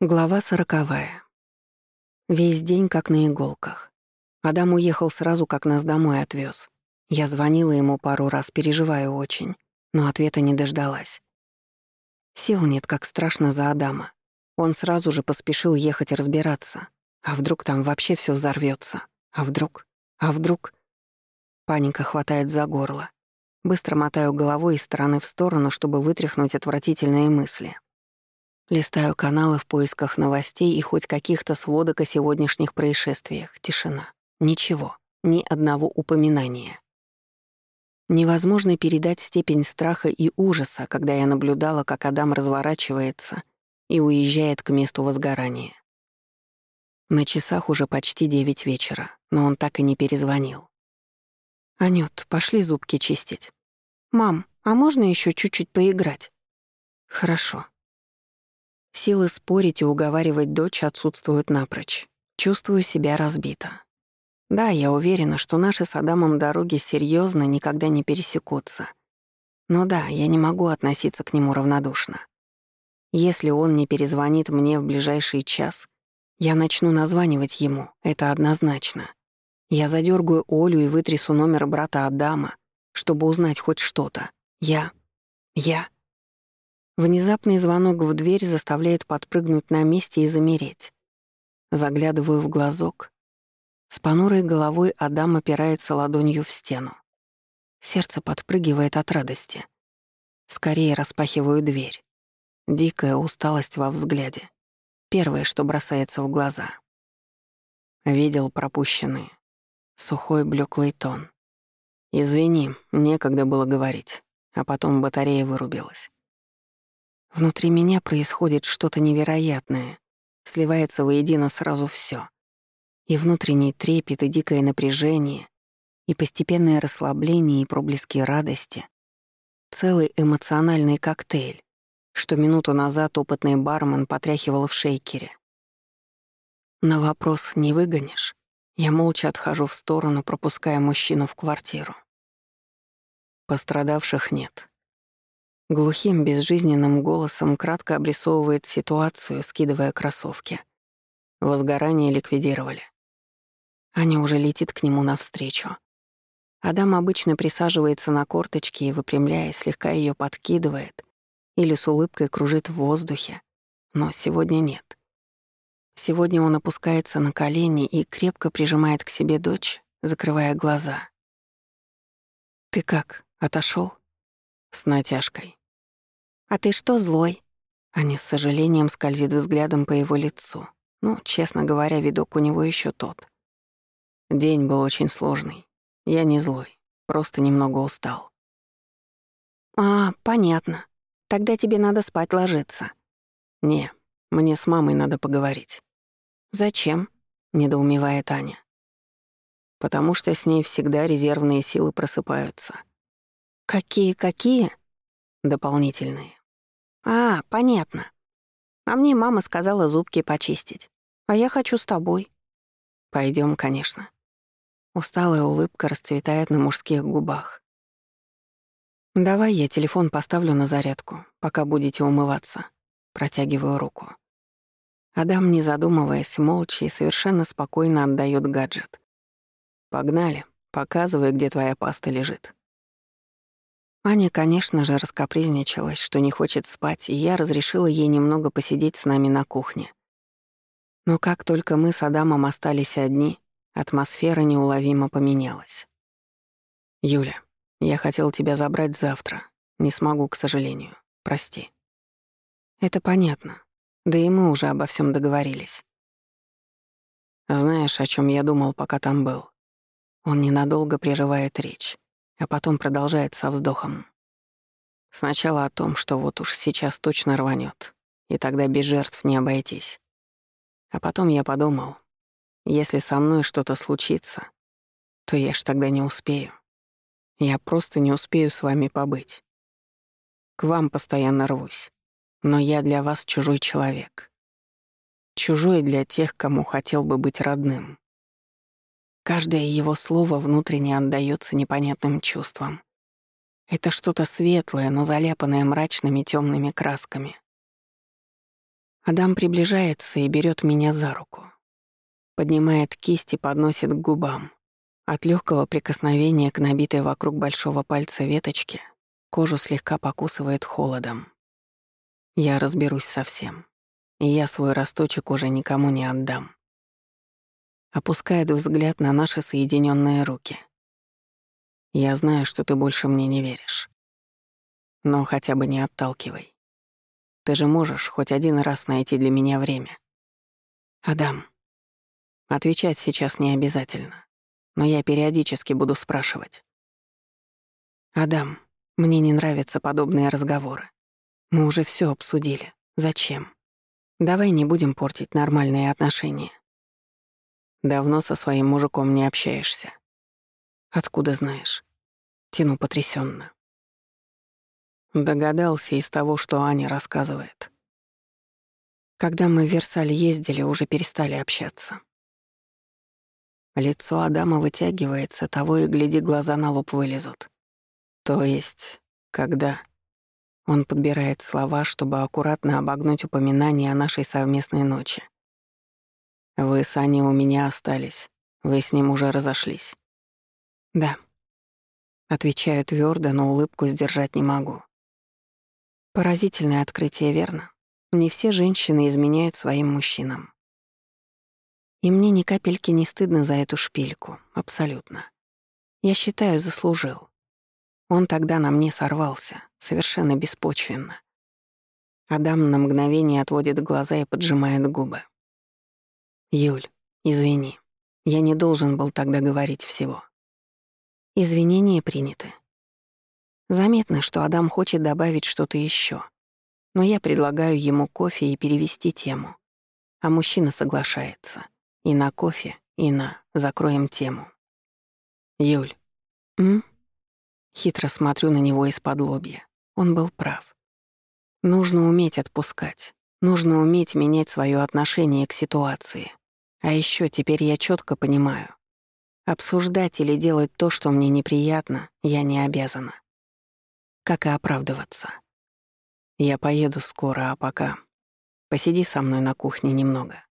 Глава сороковая. Весь день как на иголках. Адам уехал сразу, как нас домой отвез. Я звонила ему пару раз, переживаю очень, но ответа не дождалась. Сил нет, как страшно за Адама. Он сразу же поспешил ехать разбираться. А вдруг там вообще все взорвется? А вдруг? А вдруг? Паника хватает за горло. Быстро мотаю головой из стороны в сторону, чтобы вытряхнуть отвратительные мысли. Листаю каналы в поисках новостей и хоть каких-то сводок о сегодняшних происшествиях. Тишина. Ничего. Ни одного упоминания. Невозможно передать степень страха и ужаса, когда я наблюдала, как Адам разворачивается и уезжает к месту возгорания. На часах уже почти девять вечера, но он так и не перезвонил. «Анют, пошли зубки чистить». «Мам, а можно еще чуть-чуть поиграть?» «Хорошо», Силы спорить и уговаривать дочь отсутствуют напрочь. Чувствую себя разбито. Да, я уверена, что наши с Адамом дороги серьезно никогда не пересекутся. Но да, я не могу относиться к нему равнодушно. Если он не перезвонит мне в ближайший час, я начну названивать ему, это однозначно. Я задергаю Олю и вытрясу номер брата Адама, чтобы узнать хоть что-то. Я... я... Внезапный звонок в дверь заставляет подпрыгнуть на месте и замереть. Заглядываю в глазок. С понурой головой Адам опирается ладонью в стену. Сердце подпрыгивает от радости. Скорее распахиваю дверь. Дикая усталость во взгляде. Первое, что бросается в глаза. Видел пропущенные. Сухой блеклый тон. «Извини, некогда было говорить». А потом батарея вырубилась. Внутри меня происходит что-то невероятное. Сливается воедино сразу все. И внутренний трепет, и дикое напряжение, и постепенное расслабление, и проблески радости. Целый эмоциональный коктейль, что минуту назад опытный бармен потряхивал в шейкере. На вопрос «не выгонишь?» я молча отхожу в сторону, пропуская мужчину в квартиру. Пострадавших нет. Глухим, безжизненным голосом кратко обрисовывает ситуацию, скидывая кроссовки. Возгорание ликвидировали. Аня уже летит к нему навстречу. Адам обычно присаживается на корточки и, выпрямляясь, слегка ее подкидывает или с улыбкой кружит в воздухе. Но сегодня нет. Сегодня он опускается на колени и крепко прижимает к себе дочь, закрывая глаза. «Ты как, отошел? С натяжкой. «А ты что, злой?» Аня с сожалением скользит взглядом по его лицу. Ну, честно говоря, видок у него еще тот. День был очень сложный. Я не злой, просто немного устал. «А, понятно. Тогда тебе надо спать ложиться». «Не, мне с мамой надо поговорить». «Зачем?» — недоумевает Аня. «Потому что с ней всегда резервные силы просыпаются». «Какие-какие?» дополнительные. «А, понятно. А мне мама сказала зубки почистить. А я хочу с тобой». Пойдем, конечно». Усталая улыбка расцветает на мужских губах. «Давай я телефон поставлю на зарядку, пока будете умываться». Протягиваю руку. Адам, не задумываясь, молча и совершенно спокойно отдает гаджет. «Погнали, показывай, где твоя паста лежит». Аня, конечно же, раскопризничалась, что не хочет спать, и я разрешила ей немного посидеть с нами на кухне. Но как только мы с Адамом остались одни, атмосфера неуловимо поменялась. «Юля, я хотел тебя забрать завтра. Не смогу, к сожалению. Прости». «Это понятно. Да и мы уже обо всем договорились». «Знаешь, о чем я думал, пока там был?» Он ненадолго прерывает речь а потом продолжает со вздохом. Сначала о том, что вот уж сейчас точно рванет, и тогда без жертв не обойтись. А потом я подумал, если со мной что-то случится, то я ж тогда не успею. Я просто не успею с вами побыть. К вам постоянно рвусь, но я для вас чужой человек. Чужой для тех, кому хотел бы быть родным. Каждое его слово внутренне отдаётся непонятным чувствам. Это что-то светлое, но заляпанное мрачными темными красками. Адам приближается и берет меня за руку. Поднимает кисть и подносит к губам. От легкого прикосновения к набитой вокруг большого пальца веточке кожу слегка покусывает холодом. Я разберусь со всем, и я свой росточек уже никому не отдам. Опускает взгляд на наши соединенные руки. Я знаю, что ты больше мне не веришь. Но хотя бы не отталкивай. Ты же можешь хоть один раз найти для меня время. Адам, отвечать сейчас не обязательно, но я периодически буду спрашивать. Адам, мне не нравятся подобные разговоры. Мы уже все обсудили. Зачем? Давай не будем портить нормальные отношения. Давно со своим мужиком не общаешься. Откуда знаешь? Тяну потрясенно. Догадался из того, что Аня рассказывает. Когда мы в Версаль ездили, уже перестали общаться. Лицо Адама вытягивается, того и гляди, глаза на лоб вылезут. То есть, когда... Он подбирает слова, чтобы аккуратно обогнуть упоминание о нашей совместной ночи. «Вы с Аней у меня остались. Вы с ним уже разошлись». «Да». Отвечаю твердо, но улыбку сдержать не могу. Поразительное открытие, верно? Не все женщины изменяют своим мужчинам. И мне ни капельки не стыдно за эту шпильку, абсолютно. Я считаю, заслужил. Он тогда на мне сорвался, совершенно беспочвенно. Адам на мгновение отводит глаза и поджимает губы. «Юль, извини, я не должен был тогда говорить всего». Извинения приняты. Заметно, что Адам хочет добавить что-то еще, но я предлагаю ему кофе и перевести тему. А мужчина соглашается. И на кофе, и на «закроем тему». «Юль». «М?» Хитро смотрю на него из-под лобья. Он был прав. Нужно уметь отпускать. Нужно уметь менять свое отношение к ситуации. А еще теперь я четко понимаю. Обсуждать или делать то, что мне неприятно, я не обязана. Как и оправдываться. Я поеду скоро, а пока... Посиди со мной на кухне немного.